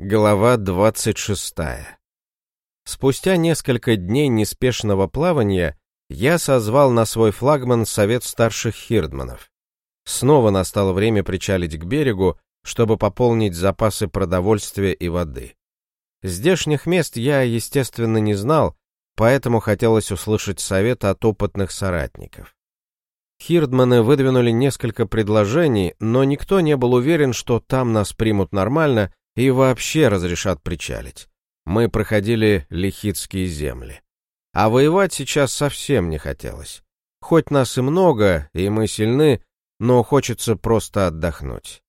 Глава 26. Спустя несколько дней неспешного плавания я созвал на свой флагман совет старших хирдманов. Снова настало время причалить к берегу, чтобы пополнить запасы продовольствия и воды. Здешних мест я, естественно, не знал, поэтому хотелось услышать совет от опытных соратников. Хирдманы выдвинули несколько предложений, но никто не был уверен, что там нас примут нормально и вообще разрешат причалить. Мы проходили лихитские земли. А воевать сейчас совсем не хотелось. Хоть нас и много, и мы сильны, но хочется просто отдохнуть.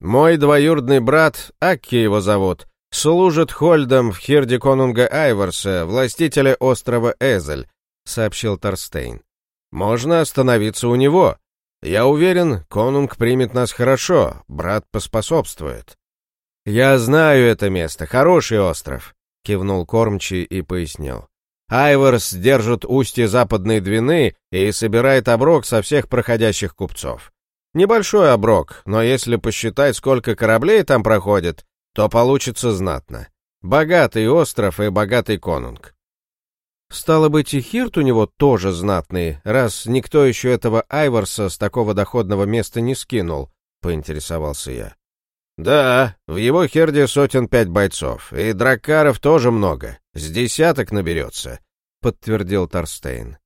Мой двоюродный брат, Акки его зовут, служит Хольдом в Хирде конунга Айварса, властителя острова Эзель, сообщил Торстейн. Можно остановиться у него. Я уверен, конунг примет нас хорошо, брат поспособствует. «Я знаю это место, хороший остров», — кивнул кормчий и пояснил. «Айворс держит устье западной Двины и собирает оброк со всех проходящих купцов. Небольшой оброк, но если посчитать, сколько кораблей там проходит, то получится знатно. Богатый остров и богатый конунг. Стало быть, и Хирт у него тоже знатный, раз никто еще этого Айворса с такого доходного места не скинул, поинтересовался я. «Да, в его херде сотен пять бойцов, и драккаров тоже много, с десяток наберется», — подтвердил Торстейн.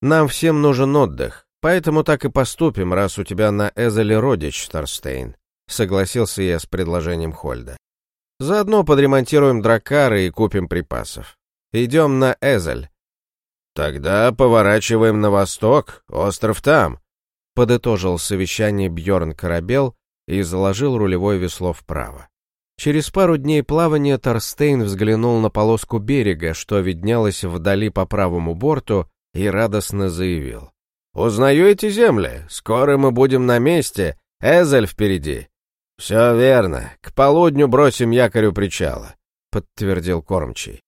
«Нам всем нужен отдых, поэтому так и поступим, раз у тебя на Эзеле родич, Торстейн», — согласился я с предложением Хольда. «Заодно подремонтируем драккары и купим припасов. Идем на Эзель». «Тогда поворачиваем на восток, остров там», — подытожил совещание Бьорн Корабел, и заложил рулевое весло вправо. Через пару дней плавания Торстейн взглянул на полоску берега, что виднелось вдали по правому борту, и радостно заявил. «Узнаю эти земли. Скоро мы будем на месте. Эзель впереди». «Все верно. К полудню бросим якорь у причала», — подтвердил кормчий.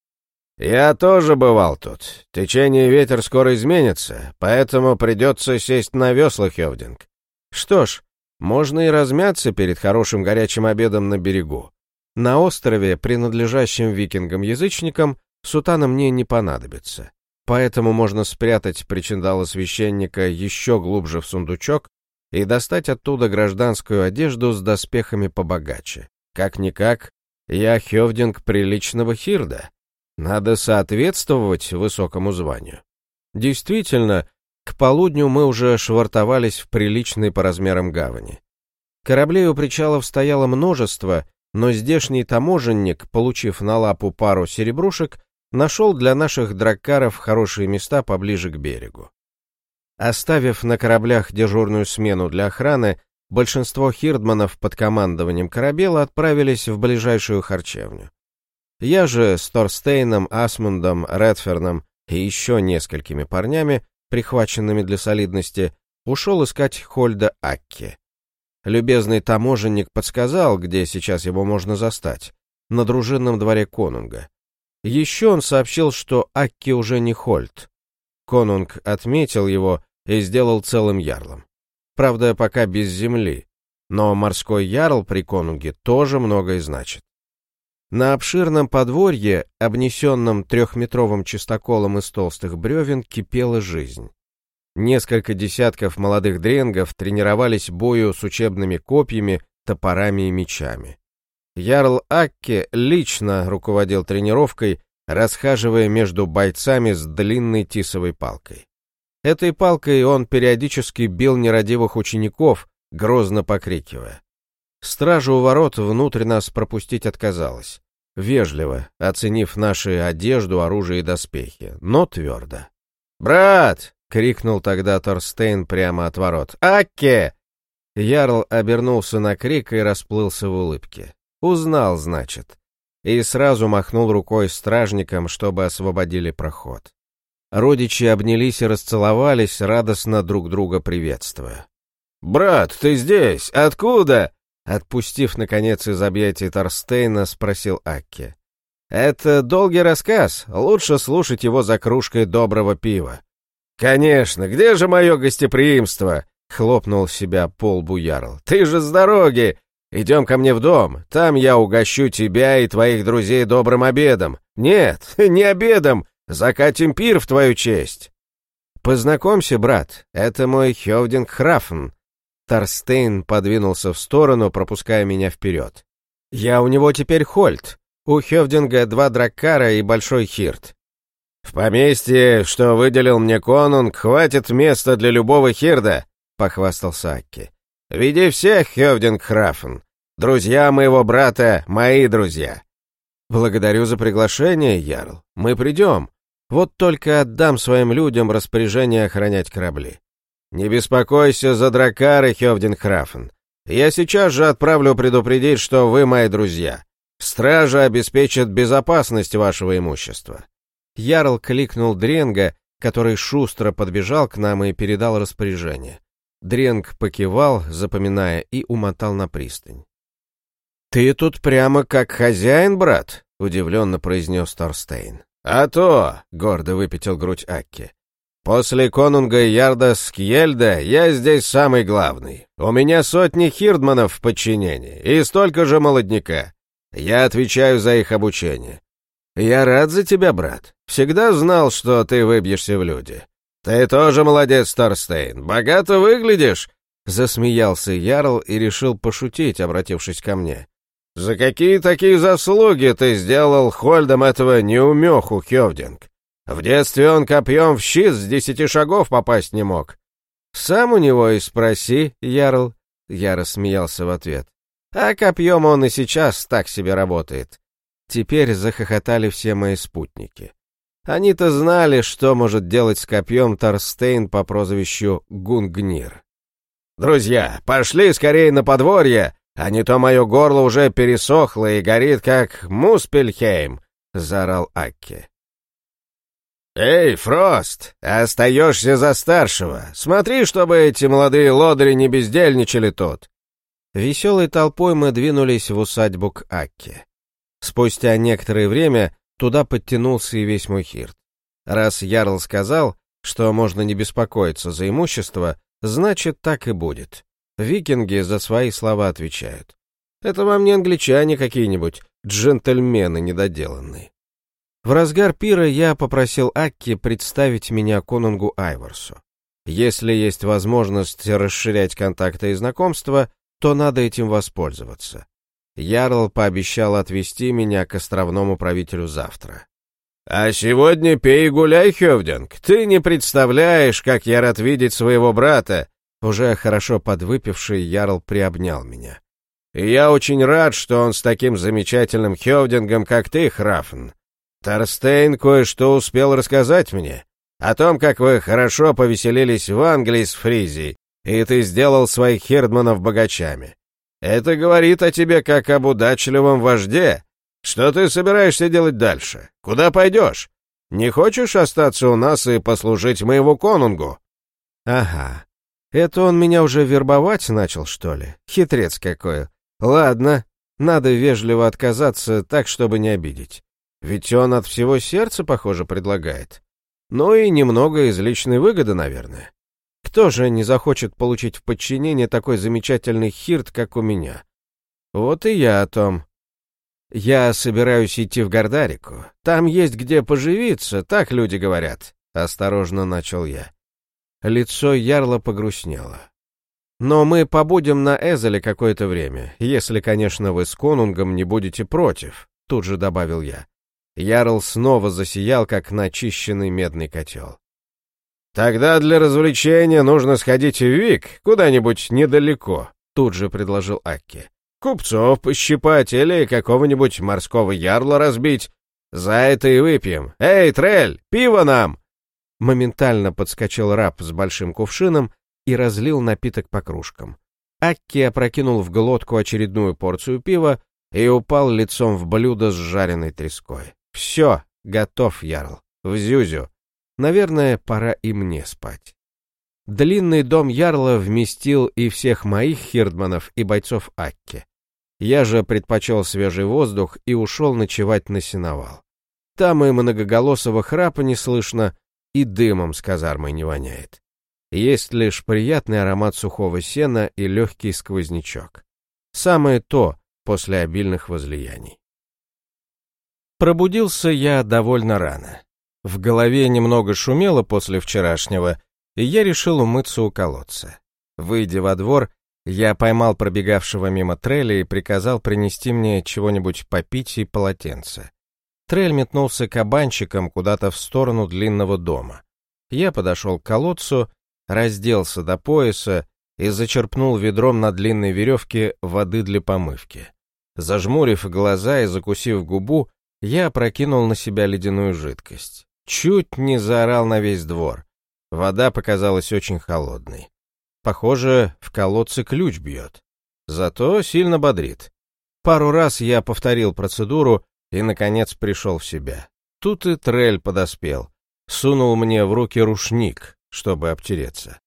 «Я тоже бывал тут. Течение и ветер скоро изменятся, поэтому придется сесть на весла, Хевдинг. Что ж, можно и размяться перед хорошим горячим обедом на берегу. На острове, принадлежащем викингам-язычникам, сутана мне не понадобится. Поэтому можно спрятать причиндала священника еще глубже в сундучок и достать оттуда гражданскую одежду с доспехами побогаче. Как-никак, я хевдинг приличного хирда. Надо соответствовать высокому званию. Действительно, к полудню мы уже швартовались в приличной по размерам гавани. Кораблей у причалов стояло множество, но здешний таможенник, получив на лапу пару серебрушек, нашел для наших драккаров хорошие места поближе к берегу. Оставив на кораблях дежурную смену для охраны, большинство хирдманов под командованием корабела отправились в ближайшую харчевню. Я же с Торстейном, Асмундом, Редферном и еще несколькими парнями прихваченными для солидности, ушел искать Хольда Акки. Любезный таможенник подсказал, где сейчас его можно застать, на дружинном дворе конунга. Еще он сообщил, что Акки уже не Хольд. Конунг отметил его и сделал целым ярлом. Правда, пока без земли, но морской ярл при конунге тоже многое значит. На обширном подворье, обнесенном трехметровым чистоколом из толстых бревен, кипела жизнь. Несколько десятков молодых дренгов тренировались бою с учебными копьями, топорами и мечами. Ярл Акке лично руководил тренировкой, расхаживая между бойцами с длинной тисовой палкой. Этой палкой он периодически бил нерадивых учеников, грозно покрикивая. Стража у ворот внутрь нас пропустить отказалась. Вежливо, оценив наши одежду, оружие и доспехи, но твердо. «Брат!» — крикнул тогда Торстейн прямо от ворот. «Акке!» Ярл обернулся на крик и расплылся в улыбке. Узнал, значит. И сразу махнул рукой стражникам, чтобы освободили проход. Родичи обнялись и расцеловались, радостно друг друга приветствуя. «Брат, ты здесь? Откуда?» Отпустив, наконец, из объятий Торстейна, спросил Акки. «Это долгий рассказ, лучше слушать его за кружкой доброго пива». «Конечно, где же мое гостеприимство?» — хлопнул себя пол лбу Ярл. «Ты же с дороги! Идем ко мне в дом, там я угощу тебя и твоих друзей добрым обедом. Нет, не обедом, закатим пир в твою честь. Познакомься, брат, это мой Хевдинг Храфен. Тарстейн подвинулся в сторону, пропуская меня вперед. Я у него теперь Хольт. У Хевдинга два драккара и большой хирт. В поместье, что выделил мне конунг, хватит места для любого хирда, похвастался Акки. Веди всех, Хевдинг Храфен. Друзья моего брата — мои друзья. Благодарю за приглашение, Ярл. Мы придем. Вот только отдам своим людям распоряжение охранять корабли. Не беспокойся за дракары, Храфен. Я сейчас же отправлю предупредить, что вы мои друзья. Стража обеспечит безопасность вашего имущества. Ярл кликнул Дренга, который шустро подбежал к нам и передал распоряжение. Дренг покивал, запоминая, и умотал на пристань. «Ты тут прямо как хозяин, брат?» — удивленно произнес Торстейн. «А то!» — гордо выпятил грудь Акки. «После конунга Ярда Скьельда я здесь самый главный. У меня сотни хирдманов в подчинении и столько же молодняка. Я отвечаю за их обучение. Я рад за тебя, брат. Всегда знал, что ты выбьешься в люди. «Ты тоже молодец, Торстейн, богато выглядишь!» Засмеялся Ярл и решил пошутить, обратившись ко мне. «За какие такие заслуги ты сделал Хольдом этого неумеху, Хевдинг? В детстве он копьем в щит с десяти шагов попасть не мог». «Сам у него и спроси, Ярл», — я рассмеялся в ответ. «А копьем он и сейчас так себе работает». Теперь захохотали все мои спутники. Они-то знали, что может делать с копьем Торстейн по прозвищу Гунгнир. «Друзья, пошли скорее на подворье, а не то мое горло уже пересохло и горит, как Муспельхейм!» — заорал Акки. «Эй, Фрост, остаешься за старшего. Смотри, чтобы эти молодые лодыри не бездельничали тут». Веселой толпой мы двинулись в усадьбу к Акке. Спустя некоторое время Туда подтянулся и весь мой хирт. Раз Ярл сказал, что можно не беспокоиться за имущество, значит, так и будет. Викинги за свои слова отвечают. Это вам не англичане какие-нибудь, джентльмены недоделанные. В разгар пира я попросил Акки представить меня конунгу Айворсу. Если есть возможность расширять контакты и знакомства, то надо этим воспользоваться. Ярл пообещал отвезти меня к островному правителю завтра. «А сегодня пей и гуляй, Хевдинг. Ты не представляешь, как я рад видеть своего брата!» Уже хорошо подвыпивший Ярл приобнял меня. «И я очень рад, что он с таким замечательным Хевдингом, как ты, Храфн. Торстейн кое-что успел рассказать мне о том, как вы хорошо повеселились в Англии с Фризией, и ты сделал своих хердманов богачами. Это говорит о тебе как об удачливом вожде. Что ты собираешься делать дальше? Куда пойдешь? Не хочешь остаться у нас и послужить моему конунгу?» «Ага. Это он меня уже вербовать начал, что ли? Хитрец какой. Ладно, надо вежливо отказаться так, чтобы не обидеть. Ведь он от всего сердца, похоже, предлагает. Ну и немного из личной выгоды, наверное. Кто же не захочет получить в подчинение такой замечательный хирт, как у меня? Вот и я о том. Я собираюсь идти в Гордарику. Там есть где поживиться, так люди говорят. Осторожно начал я. Лицо Ярла погрустнело. Но мы побудем на Эзеле какое-то время, если, конечно, вы с Конунгом не будете против, тут же добавил я. Ярл снова засиял, как начищенный медный котел. «Тогда для развлечения нужно сходить в Вик, куда-нибудь недалеко», — тут же предложил Акки. «Купцов пощипать или какого-нибудь морского ярла разбить. За это и выпьем. Эй, Трель, пиво нам!» Моментально подскочил раб с большим кувшином и разлил напиток по кружкам. Акки опрокинул в глотку очередную порцию пива и упал лицом в блюдо с жареной треской. «Все, готов, ярл. В зюзю. Наверное, пора и мне спать. Длинный дом Ярла вместил и всех моих хирдманов, и бойцов Акки. Я же предпочел свежий воздух и ушел ночевать на сеновал. Там и многоголосого храпа не слышно, и дымом с казармой не воняет. Есть лишь приятный аромат сухого сена и легкий сквознячок. Самое то после обильных возлияний. Пробудился я довольно рано. В голове немного шумело после вчерашнего, и я решил умыться у колодца. Выйдя во двор, я поймал пробегавшего мимо Треля и приказал принести мне чего-нибудь попить и полотенце. Трель метнулся кабанчиком куда-то в сторону длинного дома. Я подошел к колодцу, разделся до пояса и зачерпнул ведром на длинной веревке воды для помывки. Зажмурив глаза и закусив губу, я опрокинул на себя ледяную жидкость. Чуть не заорал на весь двор. Вода показалась очень холодной. Похоже, в колодце ключ бьет. Зато сильно бодрит. Пару раз я повторил процедуру и, наконец, пришел в себя. Тут и трель подоспел. Сунул мне в руки рушник, чтобы обтереться.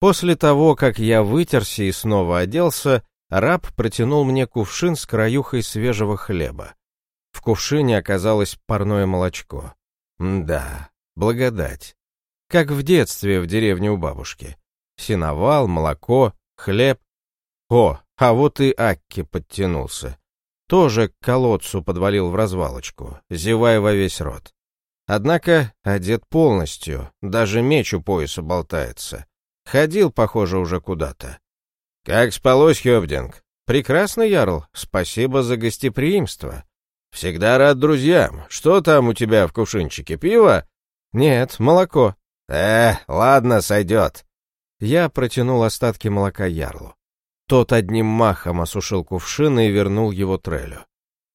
После того, как я вытерся и снова оделся, раб протянул мне кувшин с краюхой свежего хлеба. В кувшине оказалось парное молочко. Да, благодать. Как в детстве в деревне у бабушки. Синовал, молоко, хлеб. О, а вот и Акки подтянулся. Тоже к колодцу подвалил в развалочку, зевая во весь рот. Однако одет полностью, даже меч у пояса болтается. Ходил, похоже, уже куда-то. «Как спалось, Хёбдинг?» «Прекрасно, Ярл, спасибо за гостеприимство». «Всегда рад друзьям. Что там у тебя в кувшинчике, пиво?» «Нет, молоко». «Э, ладно, сойдет». Я протянул остатки молока Ярлу. Тот одним махом осушил кувшин и вернул его Трелю.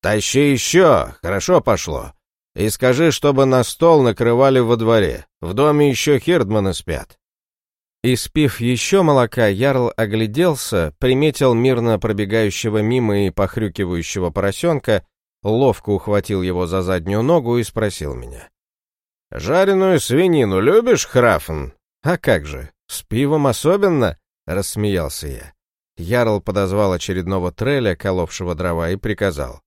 «Тащи еще, хорошо пошло. И скажи, чтобы на стол накрывали во дворе. В доме еще хирдманы спят». И спив еще молока, Ярл огляделся, приметил мирно пробегающего мимо и похрюкивающего поросенка, ловко ухватил его за заднюю ногу и спросил меня. «Жареную свинину любишь, Храфен?» «А как же, с пивом особенно?» — рассмеялся я. Ярл подозвал очередного треля, коловшего дрова, и приказал.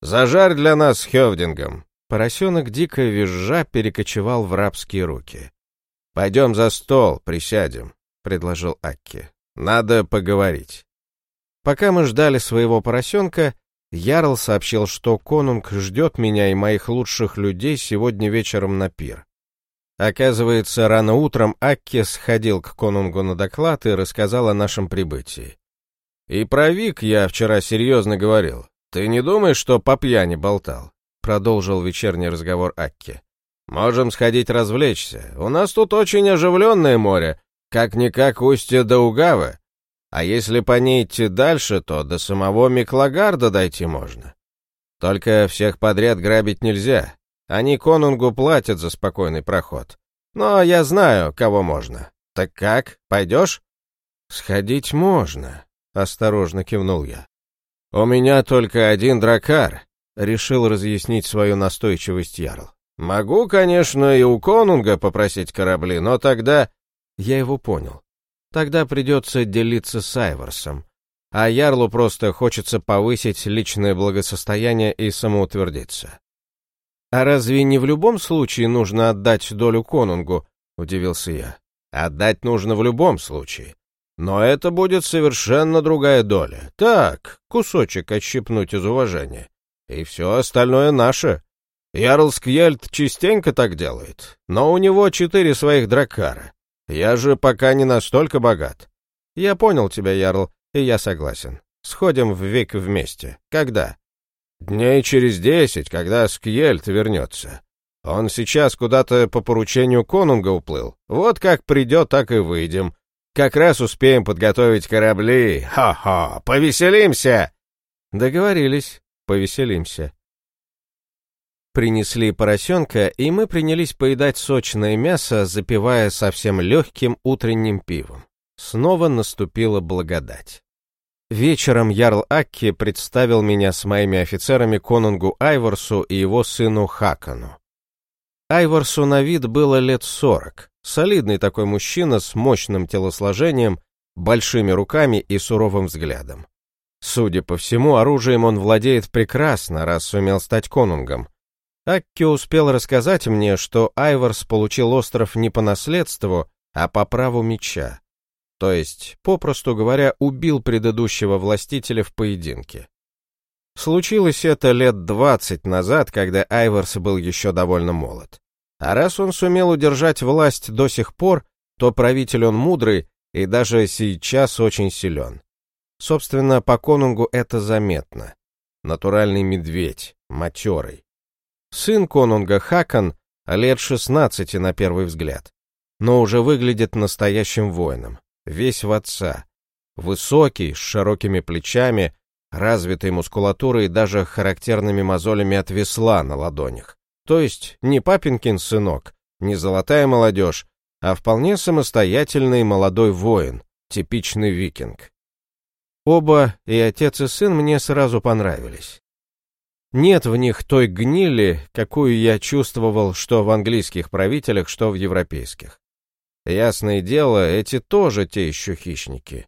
«Зажарь для нас с Хевдингом!» Поросенок, дико визжа, перекочевал в рабские руки. «Пойдем за стол, присядем», — предложил Акки. «Надо поговорить». Пока мы ждали своего поросенка, Ярл сообщил, что конунг ждет меня и моих лучших людей сегодня вечером на пир. Оказывается, рано утром Акки сходил к конунгу на доклад и рассказал о нашем прибытии. «И про Вик я вчера серьезно говорил. Ты не думаешь, что по пьяни болтал?» Продолжил вечерний разговор Акки. «Можем сходить развлечься. У нас тут очень оживленное море, как-никак устье Даугавы. А если по ней идти дальше, то до самого Миклагарда дойти можно. Только всех подряд грабить нельзя. Они конунгу платят за спокойный проход. Но я знаю, кого можно. Так как, пойдешь? Сходить можно, осторожно кивнул я. У меня только один дракар, решил разъяснить свою настойчивость Ярл. Могу, конечно, и у конунга попросить корабли, но тогда... Я его понял. Тогда придется делиться с Айворсом. А Ярлу просто хочется повысить личное благосостояние и самоутвердиться. «А разве не в любом случае нужно отдать долю конунгу?» — удивился я. «Отдать нужно в любом случае. Но это будет совершенно другая доля. Так, кусочек отщипнуть из уважения. И все остальное наше. Ярл Скьельд частенько так делает, но у него четыре своих дракара. Я же пока не настолько богат. Я понял тебя, Ярл, и я согласен. Сходим в век вместе. Когда? Дней через десять, когда Скьельд вернется. Он сейчас куда-то по поручению конунга уплыл. Вот как придет, так и выйдем. Как раз успеем подготовить корабли. Ха-ха, повеселимся!» Договорились, повеселимся. Принесли поросенка, и мы принялись поедать сочное мясо, запивая совсем легким утренним пивом. Снова наступила благодать. Вечером Ярл Акки представил меня с моими офицерами конунгу Айворсу и его сыну Хакану. Айворсу на вид было лет сорок, солидный такой мужчина с мощным телосложением, большими руками и суровым взглядом. Судя по всему, оружием он владеет прекрасно, раз сумел стать конунгом, Акки успел рассказать мне, что Айворс получил остров не по наследству, а по праву меча. то есть, попросту говоря, убил предыдущего властителя в поединке. Случилось это лет двадцать назад, когда Айворс был еще довольно молод. А раз он сумел удержать власть до сих пор, то правитель он мудрый и даже сейчас очень силен. Собственно, по конунгу это заметно. Натуральный медведь, матерый. Сын конунга Хакан лет шестнадцати на первый взгляд, но уже выглядит настоящим воином, весь в отца. Высокий, с широкими плечами, развитой мускулатурой и даже характерными мозолями от весла на ладонях. То есть не папинкин сынок, не золотая молодежь, а вполне самостоятельный молодой воин, типичный викинг. Оба, и отец и сын, мне сразу понравились. Нет в них той гнили, какую я чувствовал что в английских правителях, что в европейских. Ясное дело, эти тоже те еще хищники.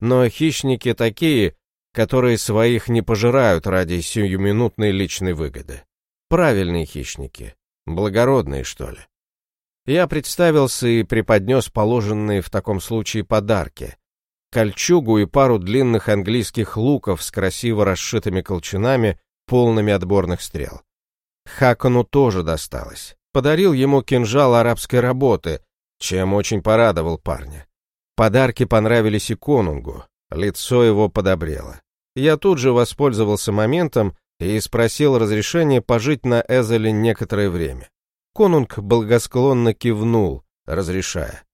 Но хищники такие, которые своих не пожирают ради сиюминутной личной выгоды. Правильные хищники. Благородные, что ли. Я представился и преподнес положенные в таком случае подарки. Кольчугу и пару длинных английских луков с красиво расшитыми колчанами, полными отборных стрел. Хакону тоже досталось. Подарил ему кинжал арабской работы, чем очень порадовал парня. Подарки понравились и конунгу, лицо его подобрело. Я тут же воспользовался моментом и спросил разрешения пожить на Эзеле некоторое время. Конунг благосклонно кивнул, разрешая.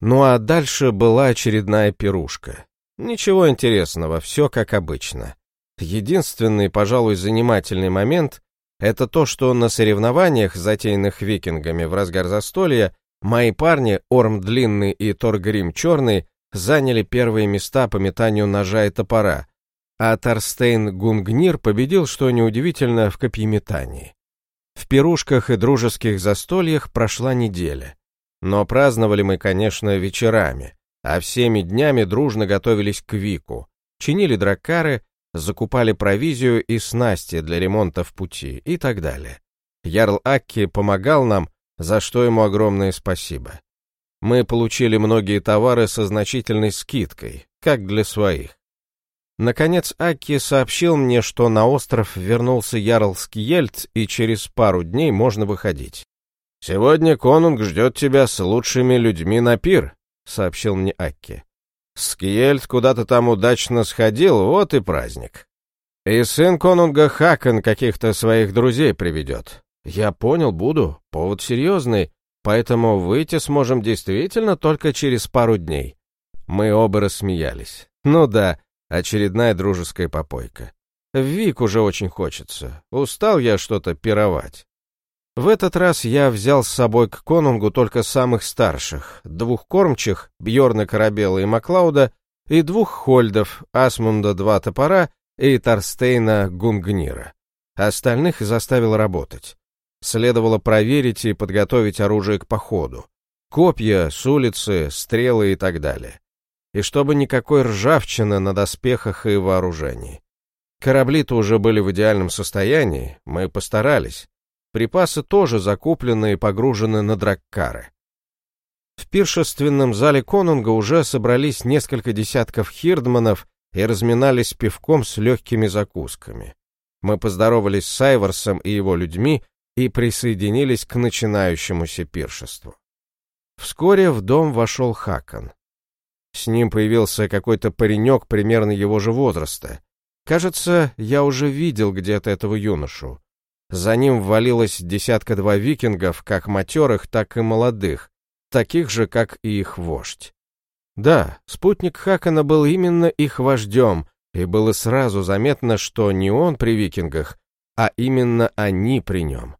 Ну а дальше была очередная пирушка. Ничего интересного, все как обычно. Единственный, пожалуй, занимательный момент — это то, что на соревнованиях, затеянных викингами в разгар застолья, мои парни, Орм Длинный и Торгрим Черный, заняли первые места по метанию ножа и топора, а Торстейн Гунгнир победил, что неудивительно, в копьеметании. В пирушках и дружеских застольях прошла неделя. Но праздновали мы, конечно, вечерами, а всеми днями дружно готовились к Вику, чинили драккары, закупали провизию и снасти для ремонта в пути и так далее. Ярл Акки помогал нам, за что ему огромное спасибо. Мы получили многие товары со значительной скидкой, как для своих. Наконец Аки сообщил мне, что на остров вернулся Ярл Скиельд, и через пару дней можно выходить. «Сегодня конунг ждет тебя с лучшими людьми на пир», — сообщил мне Акки. «Скиельд куда-то там удачно сходил, вот и праздник. И сын конунга Хакон каких-то своих друзей приведет. Я понял, буду, повод серьезный, поэтому выйти сможем действительно только через пару дней». Мы оба рассмеялись. «Ну да, Очередная дружеская попойка. Вик уже очень хочется. Устал я что-то пировать. В этот раз я взял с собой к конунгу только самых старших, двух кормчих, Бьорна Корабела и Маклауда, и двух хольдов, Асмунда два топора и Торстейна Гунгнира. Остальных заставил работать. Следовало проверить и подготовить оружие к походу. Копья, с улицы, стрелы и так далее и чтобы никакой ржавчины на доспехах и вооружении. Корабли-то уже были в идеальном состоянии, мы постарались. Припасы тоже закуплены и погружены на драккары. В пиршественном зале конунга уже собрались несколько десятков хирдманов и разминались пивком с легкими закусками. Мы поздоровались с Айворсом и его людьми и присоединились к начинающемуся пиршеству. Вскоре в дом вошел Хакон. С ним появился какой-то паренек примерно его же возраста. Кажется, я уже видел где-то этого юношу. За ним ввалилось десятка-два викингов, как матерых, так и молодых, таких же, как и их вождь. Да, спутник Хакана был именно их вождем, и было сразу заметно, что не он при викингах, а именно они при нем.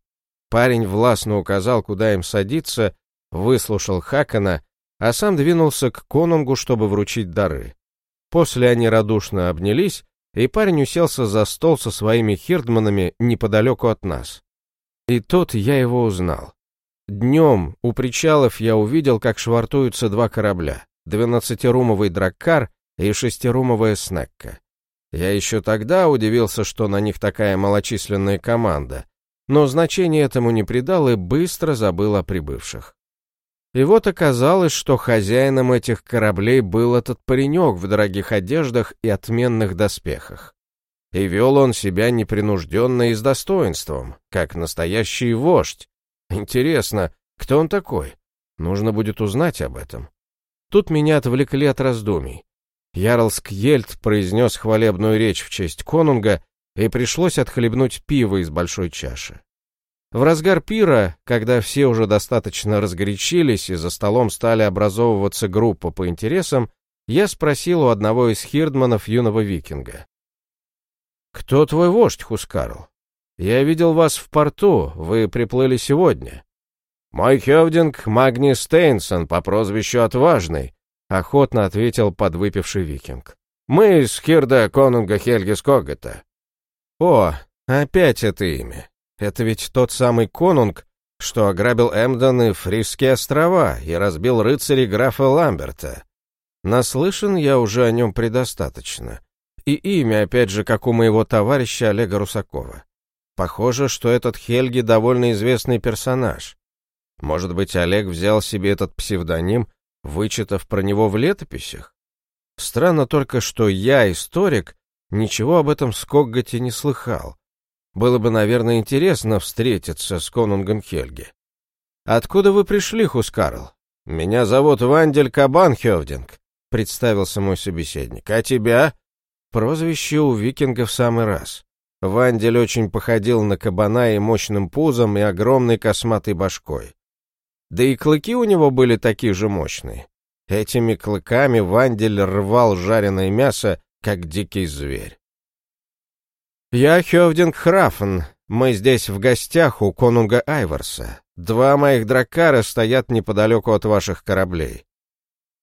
Парень властно указал, куда им садиться, выслушал Хакана а сам двинулся к конунгу, чтобы вручить дары. После они радушно обнялись, и парень уселся за стол со своими хирдманами неподалеку от нас. И тут я его узнал. Днем у причалов я увидел, как швартуются два корабля, двенадцатирумовый драккар и шестирумовая снекка. Я еще тогда удивился, что на них такая малочисленная команда, но значения этому не придал и быстро забыл о прибывших. И вот оказалось, что хозяином этих кораблей был этот паренек в дорогих одеждах и отменных доспехах. И вел он себя непринужденно и с достоинством, как настоящий вождь. Интересно, кто он такой? Нужно будет узнать об этом. Тут меня отвлекли от раздумий. Ярлск Ельт произнес хвалебную речь в честь конунга, и пришлось отхлебнуть пиво из большой чаши. В разгар пира, когда все уже достаточно разгорячились и за столом стали образовываться группы по интересам, я спросил у одного из хирдманов юного викинга. «Кто твой вождь, Хускарл? Я видел вас в порту, вы приплыли сегодня». «Мой хевдинг Магни Стейнсон по прозвищу Отважный», — охотно ответил подвыпивший викинг. «Мы из Хирда Конунга Хельги Скогата». «О, опять это имя. Это ведь тот самый конунг, что ограбил Эмден и Фрисские острова и разбил рыцарей графа Ламберта. Наслышан я уже о нем предостаточно. И имя, опять же, как у моего товарища Олега Русакова. Похоже, что этот Хельги довольно известный персонаж. Может быть, Олег взял себе этот псевдоним, вычитав про него в летописях? Странно только, что я, историк, ничего об этом Скоггате не слыхал. Было бы, наверное, интересно встретиться с конунгом Хельги. «Откуда вы пришли, Хускарл?» «Меня зовут Вандель Кабан Хевдинг», — представился мой собеседник. «А тебя?» Прозвище у викинга в самый раз. Вандель очень походил на кабана и мощным пузом, и огромной косматой башкой. Да и клыки у него были такие же мощные. Этими клыками Вандель рвал жареное мясо, как дикий зверь. «Я Хевдинг Храфен. Мы здесь в гостях у конунга Айварса. Два моих драккара стоят неподалеку от ваших кораблей».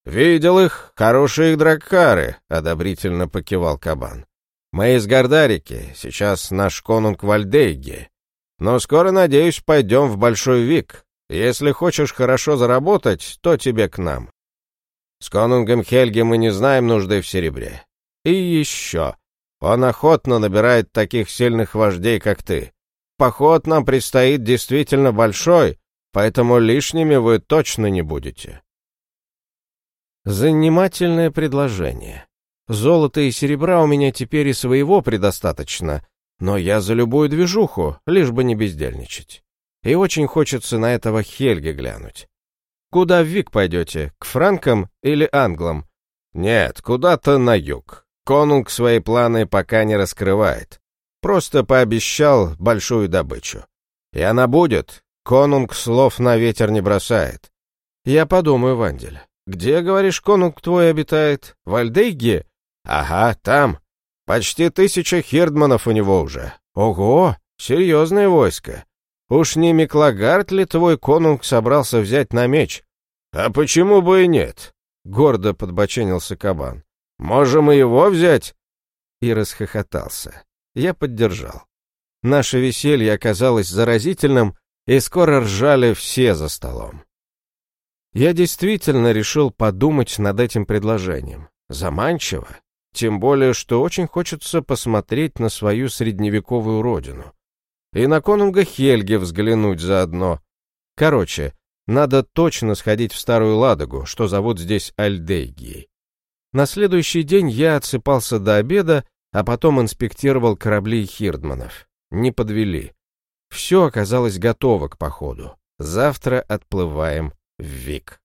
«Видел их, хорошие драккары», — одобрительно покивал кабан. «Мы из Гордарики, сейчас наш конунг Вальдейги. Но скоро, надеюсь, пойдем в Большой Вик. Если хочешь хорошо заработать, то тебе к нам. С конунгом Хельги мы не знаем нужды в серебре. И еще. Он охотно набирает таких сильных вождей, как ты. Поход нам предстоит действительно большой, поэтому лишними вы точно не будете. Занимательное предложение. Золота и серебра у меня теперь и своего предостаточно, но я за любую движуху, лишь бы не бездельничать. И очень хочется на этого Хельги глянуть. Куда в Вик пойдете, к франкам или англам? Нет, куда-то на юг. Конунг свои планы пока не раскрывает. Просто пообещал большую добычу. И она будет. Конунг слов на ветер не бросает. Я подумаю, Вандель. Где, говоришь, конунг твой обитает? В Альдейге? Ага, там. Почти тысяча хирдманов у него уже. Ого, серьезное войско. Уж не Миклагард ли твой конунг собрался взять на меч? А почему бы и нет? Гордо подбоченился кабан. Можем и его взять!» И расхохотался. Я поддержал. Наше веселье оказалось заразительным, и скоро ржали все за столом. Я действительно решил подумать над этим предложением. Заманчиво. Тем более, что очень хочется посмотреть на свою средневековую родину. И на конунга Хельге взглянуть заодно. Короче, надо точно сходить в Старую Ладогу, что зовут здесь Альдейгией. На следующий день я отсыпался до обеда, а потом инспектировал корабли Хирдманов. Не подвели. Все оказалось готово к походу. Завтра отплываем в Вик.